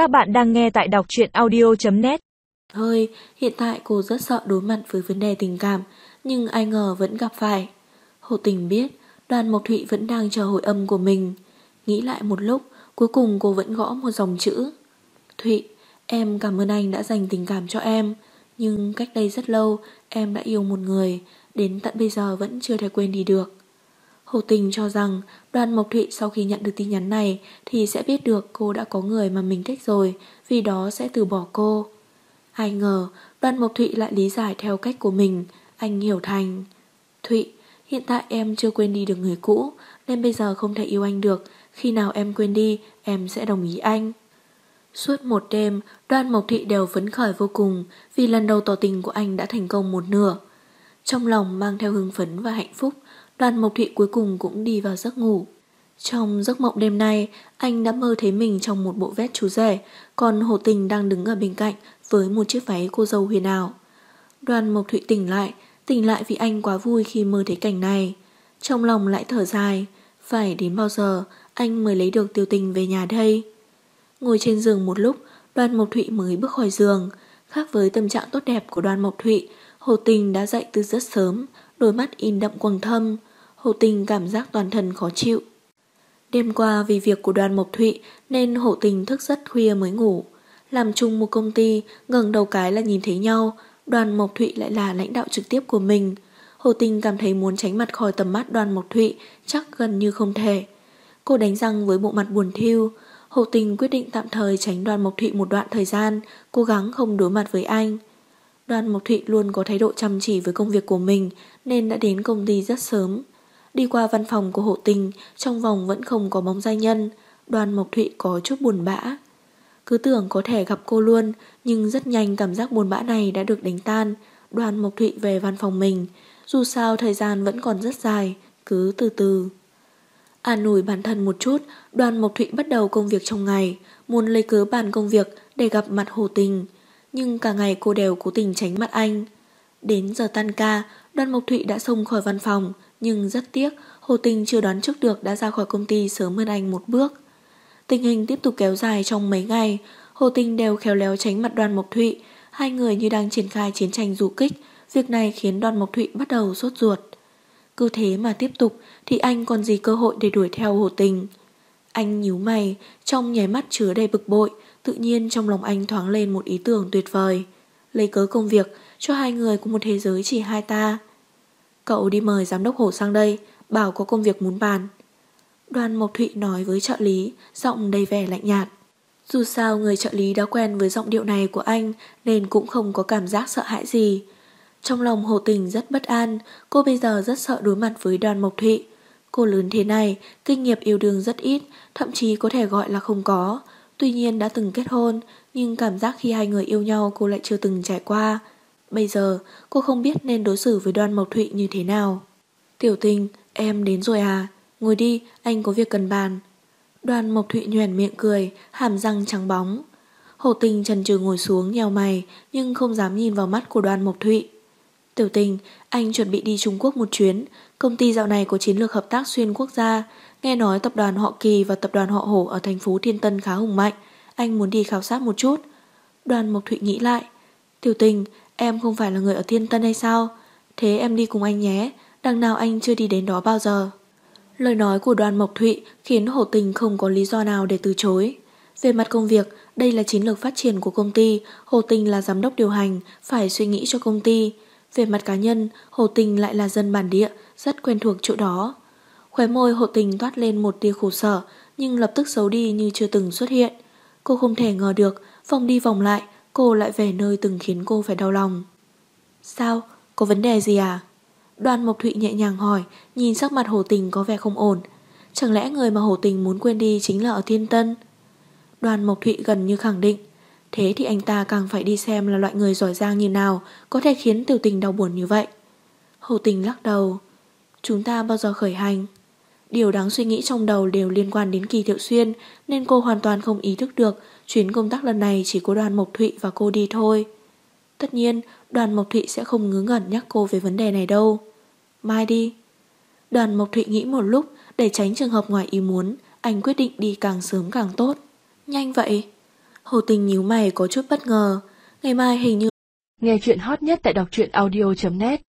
Các bạn đang nghe tại đọc truyện audio.net Hơi, hiện tại cô rất sợ đối mặt với vấn đề tình cảm, nhưng ai ngờ vẫn gặp phải. Hồ Tình biết, đoàn Mộc Thụy vẫn đang chờ hồi âm của mình. Nghĩ lại một lúc, cuối cùng cô vẫn gõ một dòng chữ. Thụy, em cảm ơn anh đã dành tình cảm cho em, nhưng cách đây rất lâu em đã yêu một người, đến tận bây giờ vẫn chưa thể quên đi được. Hồ Tình cho rằng đoàn Mộc Thụy sau khi nhận được tin nhắn này thì sẽ biết được cô đã có người mà mình thích rồi, vì đó sẽ từ bỏ cô. Ai ngờ đoàn Mộc Thụy lại lý giải theo cách của mình, anh hiểu thành. Thụy, hiện tại em chưa quên đi được người cũ, nên bây giờ không thể yêu anh được, khi nào em quên đi em sẽ đồng ý anh. Suốt một đêm, đoàn Mộc Thị đều phấn khởi vô cùng vì lần đầu tỏ tình của anh đã thành công một nửa. Trong lòng mang theo hưng phấn và hạnh phúc, đoàn Mộc Thị cuối cùng cũng đi vào giấc ngủ. Trong giấc mộng đêm nay, anh đã mơ thấy mình trong một bộ vest chú rể, còn Hồ Tình đang đứng ở bên cạnh với một chiếc váy cô dâu huyền ảo. Đoàn Mộc Thụy tỉnh lại, tỉnh lại vì anh quá vui khi mơ thấy cảnh này. Trong lòng lại thở dài, phải đến bao giờ anh mới lấy được tiêu tình về nhà đây? Ngồi trên giường một lúc, đoàn Mộc Thụy mới bước khỏi giường. Khác với tâm trạng tốt đẹp của đoàn Mộc Thụy, Hồ Tình đã dậy từ rất sớm, đôi mắt in đậm quầng thâm. Hồ Tình cảm giác toàn thân khó chịu. Đêm qua vì việc của đoàn Mộc Thụy nên Hồ Tình thức rất khuya mới ngủ. Làm chung một công ty, ngẩng đầu cái là nhìn thấy nhau, đoàn Mộc Thụy lại là lãnh đạo trực tiếp của mình. Hồ Tình cảm thấy muốn tránh mặt khỏi tầm mắt đoàn Mộc Thụy chắc gần như không thể. Cô đánh răng với bộ mặt buồn thiêu. Hồ Tình quyết định tạm thời tránh đoàn Mộc Thụy một đoạn thời gian, cố gắng không đối mặt với anh. Đoàn Mộc Thụy luôn có thái độ chăm chỉ với công việc của mình nên đã đến công ty rất sớm. Đi qua văn phòng của hộ tình, trong vòng vẫn không có bóng gia nhân, đoàn Mộc Thụy có chút buồn bã. Cứ tưởng có thể gặp cô luôn, nhưng rất nhanh cảm giác buồn bã này đã được đánh tan. Đoàn Mộc Thụy về văn phòng mình, dù sao thời gian vẫn còn rất dài, cứ từ từ. An ủi bản thân một chút, đoàn Mộc Thụy bắt đầu công việc trong ngày, muốn lấy cớ bàn công việc để gặp mặt Hồ Tình. Nhưng cả ngày cô đều cố tình tránh mặt anh. Đến giờ tan ca, đoàn Mộc Thụy đã xông khỏi văn phòng, nhưng rất tiếc, Hồ tinh chưa đoán trước được đã ra khỏi công ty sớm hơn anh một bước. Tình hình tiếp tục kéo dài trong mấy ngày, Hồ tinh đều khéo léo tránh mặt đoàn Mộc Thụy, hai người như đang triển khai chiến tranh du kích, việc này khiến đoàn Mộc Thụy bắt đầu sốt ruột. Cứ thế mà tiếp tục thì anh còn gì cơ hội để đuổi theo Hồ Tình. Anh nhíu mày, trong nháy mắt chứa đầy bực bội, tự nhiên trong lòng anh thoáng lên một ý tưởng tuyệt vời. Lấy cớ công việc, cho hai người của một thế giới chỉ hai ta. Cậu đi mời giám đốc Hồ sang đây, bảo có công việc muốn bàn. Đoàn Mộc Thụy nói với trợ lý, giọng đầy vẻ lạnh nhạt. Dù sao người trợ lý đã quen với giọng điệu này của anh nên cũng không có cảm giác sợ hãi gì. Trong lòng Hồ Tình rất bất an, cô bây giờ rất sợ đối mặt với đoàn Mộc Thụy. Cô lớn thế này, kinh nghiệm yêu đương rất ít, thậm chí có thể gọi là không có. Tuy nhiên đã từng kết hôn, nhưng cảm giác khi hai người yêu nhau cô lại chưa từng trải qua. Bây giờ, cô không biết nên đối xử với đoàn Mộc Thụy như thế nào. Tiểu tình, em đến rồi à? Ngồi đi, anh có việc cần bàn. Đoàn Mộc Thụy nhoèn miệng cười, hàm răng trắng bóng. Hồ tình trần trừ ngồi xuống nhèo mày, nhưng không dám nhìn vào mắt của đoàn Mộc Thụy. Tiểu tình, anh chuẩn bị đi Trung Quốc một chuyến. Công ty dạo này có chiến lược hợp tác xuyên quốc gia. Nghe nói tập đoàn họ Kỳ và tập đoàn họ Hổ ở thành phố Thiên Tân khá hùng mạnh. Anh muốn đi khảo sát một chút. Đoàn Mộc Thụy nghĩ lại. Tiểu tình, em không phải là người ở Thiên Tân hay sao? Thế em đi cùng anh nhé. Đằng nào anh chưa đi đến đó bao giờ. Lời nói của đoàn Mộc Thụy khiến Hồ Tình không có lý do nào để từ chối. Về mặt công việc, đây là chiến lược phát triển của công ty, Hồ Tình là giám đốc điều hành, phải suy nghĩ cho công ty. Về mặt cá nhân, Hồ Tình lại là dân bản địa, rất quen thuộc chỗ đó. Khóe môi Hồ Tình toát lên một tia khổ sở, nhưng lập tức xấu đi như chưa từng xuất hiện. Cô không thể ngờ được, vòng đi vòng lại, cô lại về nơi từng khiến cô phải đau lòng. Sao? Có vấn đề gì à? Đoàn Mộc Thụy nhẹ nhàng hỏi, nhìn sắc mặt Hồ Tình có vẻ không ổn. Chẳng lẽ người mà Hồ Tình muốn quên đi chính là ở Thiên Tân? Đoàn Mộc Thụy gần như khẳng định. Thế thì anh ta càng phải đi xem là loại người giỏi giang như nào có thể khiến tiểu tình đau buồn như vậy. Hồ Tình lắc đầu. Chúng ta bao giờ khởi hành? Điều đáng suy nghĩ trong đầu đều liên quan đến kỳ thiệu xuyên nên cô hoàn toàn không ý thức được chuyến công tác lần này chỉ có đoàn Mộc Thụy và cô đi thôi. Tất nhiên, đoàn Mộc Thụy sẽ không ngớ ngẩn nhắc cô về vấn đề này đâu. Mai đi. Đoàn Mộc Thụy nghĩ một lúc để tránh trường hợp ngoài ý muốn, anh quyết định đi càng sớm càng tốt. Nhanh vậy. Hồ tình nhíu mày có chút bất ngờ. Ngày mai hình như... Nghe chuyện hot nhất tại đọc truyện audio.net